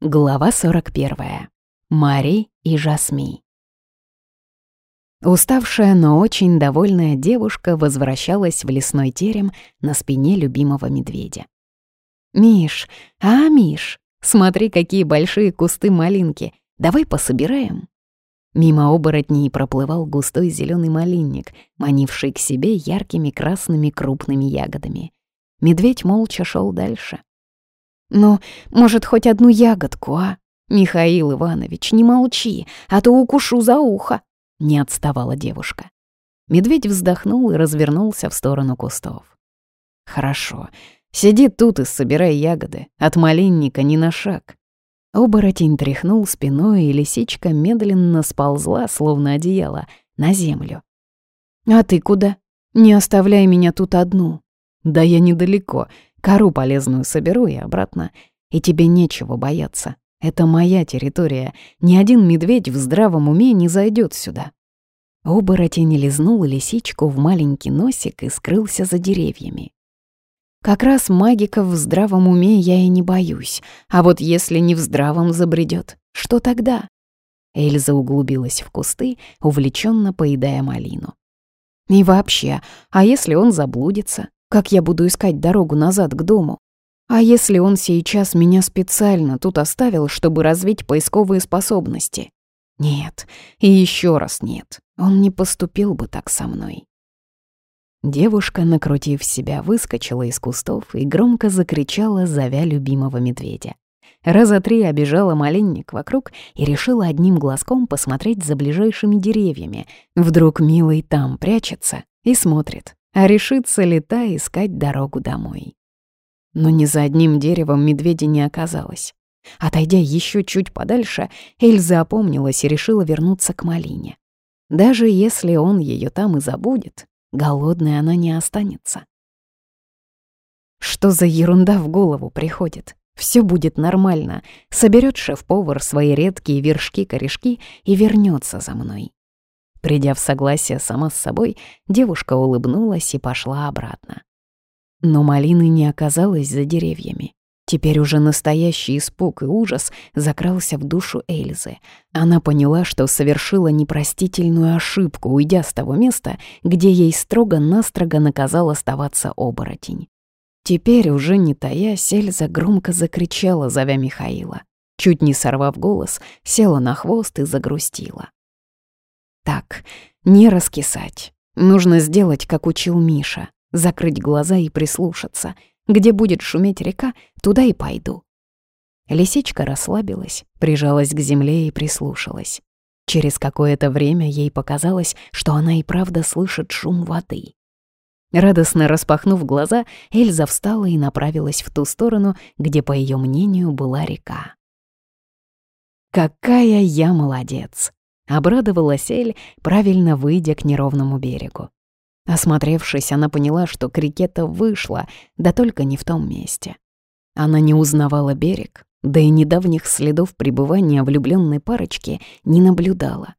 Глава 41. Мари и Жасми. Уставшая, но очень довольная девушка возвращалась в лесной терем на спине любимого медведя. «Миш, а, Миш, смотри, какие большие кусты малинки. Давай пособираем». Мимо оборотней проплывал густой зеленый малинник, манивший к себе яркими красными крупными ягодами. Медведь молча шел дальше. «Ну, может, хоть одну ягодку, а? Михаил Иванович, не молчи, а то укушу за ухо!» Не отставала девушка. Медведь вздохнул и развернулся в сторону кустов. «Хорошо. Сиди тут и собирай ягоды. От малинника ни на шаг». Оборотень тряхнул спиной, и лисичка медленно сползла, словно одеяло, на землю. «А ты куда? Не оставляй меня тут одну». «Да я недалеко. Кору полезную соберу и обратно. И тебе нечего бояться. Это моя территория. Ни один медведь в здравом уме не зайдет сюда. Оборотень лизнул лисичку в маленький носик и скрылся за деревьями. Как раз магиков в здравом уме я и не боюсь. А вот если не в здравом забредет, что тогда? Эльза углубилась в кусты, увлеченно поедая малину. И вообще, а если он заблудится? Как я буду искать дорогу назад к дому? А если он сейчас меня специально тут оставил, чтобы развить поисковые способности? Нет, и еще раз нет. Он не поступил бы так со мной. Девушка, накрутив себя, выскочила из кустов и громко закричала, зовя любимого медведя. Раза три обежала маленник вокруг и решила одним глазком посмотреть за ближайшими деревьями. Вдруг милый там прячется и смотрит, а решится ли та искать дорогу домой. Но ни за одним деревом медведя не оказалось. Отойдя еще чуть подальше, Эльза опомнилась и решила вернуться к малине. Даже если он ее там и забудет, голодной она не останется. Что за ерунда в голову приходит? Все будет нормально. Соберет шеф-повар свои редкие вершки-корешки и вернется за мной. Придя в согласие сама с собой, девушка улыбнулась и пошла обратно. Но малины не оказалось за деревьями. Теперь уже настоящий испуг и ужас закрался в душу Эльзы. Она поняла, что совершила непростительную ошибку, уйдя с того места, где ей строго-настрого наказал оставаться оборотень. Теперь, уже не таясь, Эльза громко закричала, зовя Михаила. Чуть не сорвав голос, села на хвост и загрустила. Так, не раскисать. Нужно сделать, как учил Миша. Закрыть глаза и прислушаться. Где будет шуметь река, туда и пойду. Лисичка расслабилась, прижалась к земле и прислушалась. Через какое-то время ей показалось, что она и правда слышит шум воды. Радостно распахнув глаза, Эльза встала и направилась в ту сторону, где, по ее мнению, была река. «Какая я молодец!» Обрадовалась Эль, правильно выйдя к неровному берегу. Осмотревшись, она поняла, что к реке-то вышла, да только не в том месте. Она не узнавала берег, да и недавних следов пребывания влюбленной парочки не наблюдала.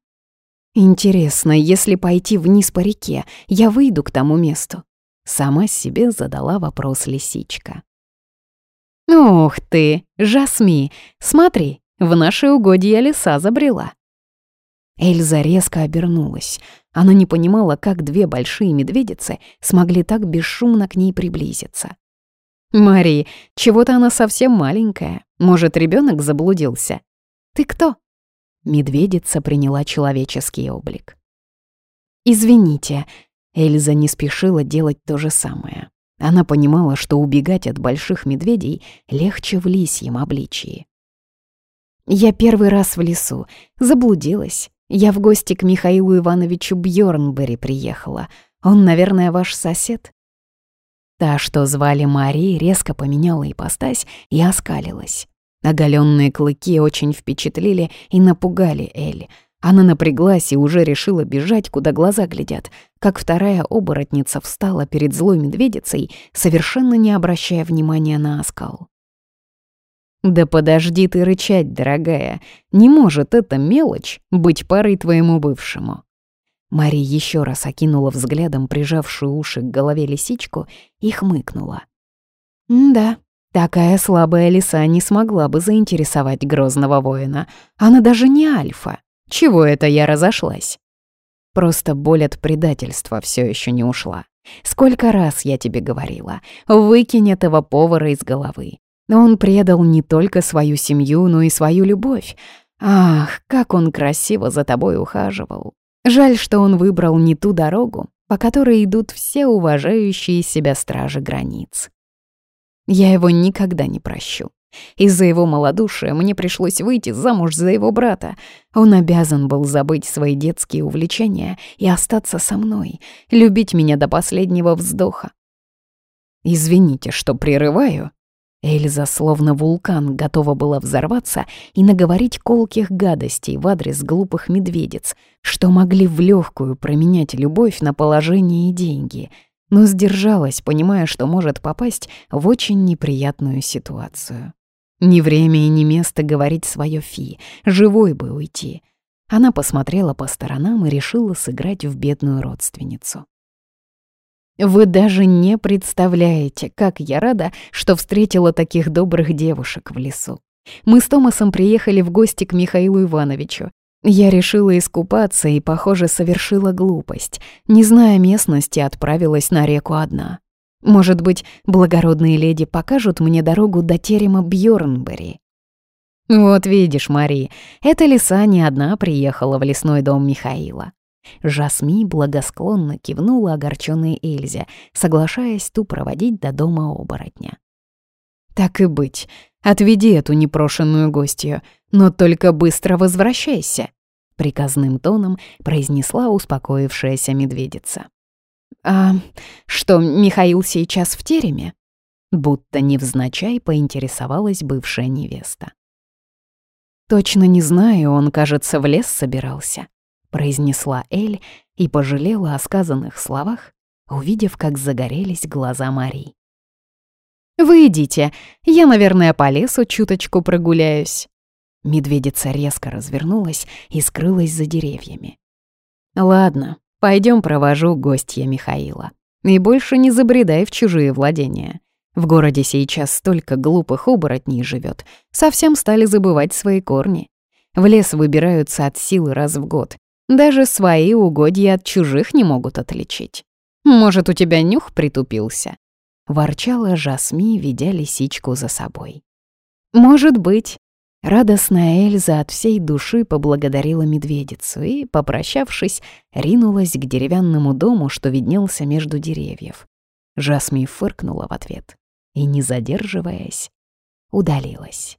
«Интересно, если пойти вниз по реке, я выйду к тому месту?» Сама себе задала вопрос лисичка. «Ух ты, Жасми, смотри, в наши угодья леса забрела», Эльза резко обернулась. Она не понимала, как две большие медведицы смогли так бесшумно к ней приблизиться. «Мари, чего-то она совсем маленькая. Может, ребенок заблудился? Ты кто?» Медведица приняла человеческий облик. «Извините», Эльза не спешила делать то же самое. Она понимала, что убегать от больших медведей легче в лисьем обличии. «Я первый раз в лесу. Заблудилась. Я в гости к Михаилу Ивановичу Бьорнбери приехала. Он, наверное, ваш сосед?» Та, что звали Мари, резко поменяла ипостась и оскалилась. Оголенные клыки очень впечатлили и напугали Элли. Она напряглась и уже решила бежать, куда глаза глядят, как вторая оборотница встала перед злой медведицей, совершенно не обращая внимания на оскал. «Да подожди ты рычать, дорогая. Не может эта мелочь быть парой твоему бывшему». Мари еще раз окинула взглядом прижавшую уши к голове лисичку и хмыкнула. «Да, Такая слабая лиса не смогла бы заинтересовать грозного воина. Она даже не альфа. Чего это я разошлась? Просто боль от предательства все еще не ушла. Сколько раз я тебе говорила, выкинь этого повара из головы. Он предал не только свою семью, но и свою любовь. Ах, как он красиво за тобой ухаживал. Жаль, что он выбрал не ту дорогу, по которой идут все уважающие себя стражи границ. Я его никогда не прощу. Из-за его малодушия мне пришлось выйти замуж за его брата. Он обязан был забыть свои детские увлечения и остаться со мной, любить меня до последнего вздоха. «Извините, что прерываю». Эльза, словно вулкан, готова была взорваться и наговорить колких гадостей в адрес глупых медведец, что могли в легкую променять любовь на положение и деньги — но сдержалась, понимая, что может попасть в очень неприятную ситуацию. Ни время и ни место говорить свое фи, живой бы уйти. Она посмотрела по сторонам и решила сыграть в бедную родственницу. Вы даже не представляете, как я рада, что встретила таких добрых девушек в лесу. Мы с Томасом приехали в гости к Михаилу Ивановичу. Я решила искупаться и, похоже, совершила глупость. Не зная местности, отправилась на реку одна. Может быть, благородные леди покажут мне дорогу до терема Бьорнбери. Вот видишь, Мари, эта лиса не одна приехала в лесной дом Михаила. Жасми благосклонно кивнула огорченной Эльзе, соглашаясь ту проводить до дома оборотня. «Так и быть, отведи эту непрошенную гостью, но только быстро возвращайся», — приказным тоном произнесла успокоившаяся медведица. «А что, Михаил сейчас в тереме?» Будто невзначай поинтересовалась бывшая невеста. «Точно не знаю, он, кажется, в лес собирался», — произнесла Эль и пожалела о сказанных словах, увидев, как загорелись глаза Мари. «Вы идите, я, наверное, по лесу чуточку прогуляюсь». Медведица резко развернулась и скрылась за деревьями. «Ладно, Пойдем провожу гостья Михаила. И больше не забредай в чужие владения. В городе сейчас столько глупых оборотней живет, совсем стали забывать свои корни. В лес выбираются от силы раз в год. Даже свои угодья от чужих не могут отличить. Может, у тебя нюх притупился?» Ворчала Жасми, ведя лисичку за собой. «Может быть», Радостная Эльза от всей души поблагодарила медведицу и, попрощавшись, ринулась к деревянному дому, что виднелся между деревьев. Жасми фыркнула в ответ и, не задерживаясь, удалилась.